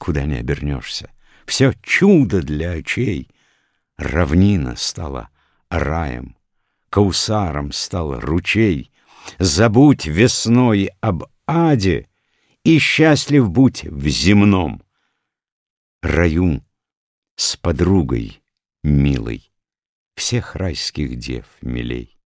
куда не обернешься. Все чудо для очей. Равнина стала раем, Каусаром стал ручей. Забудь весной об аде И счастлив будь в земном раю С подругой милой Всех райских дев милей.